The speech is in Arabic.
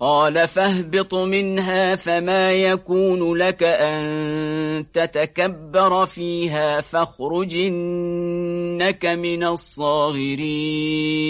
قال فاهبط منها فما يكون لك أن تتكبر فيها فاخرج إنك من الصاغرين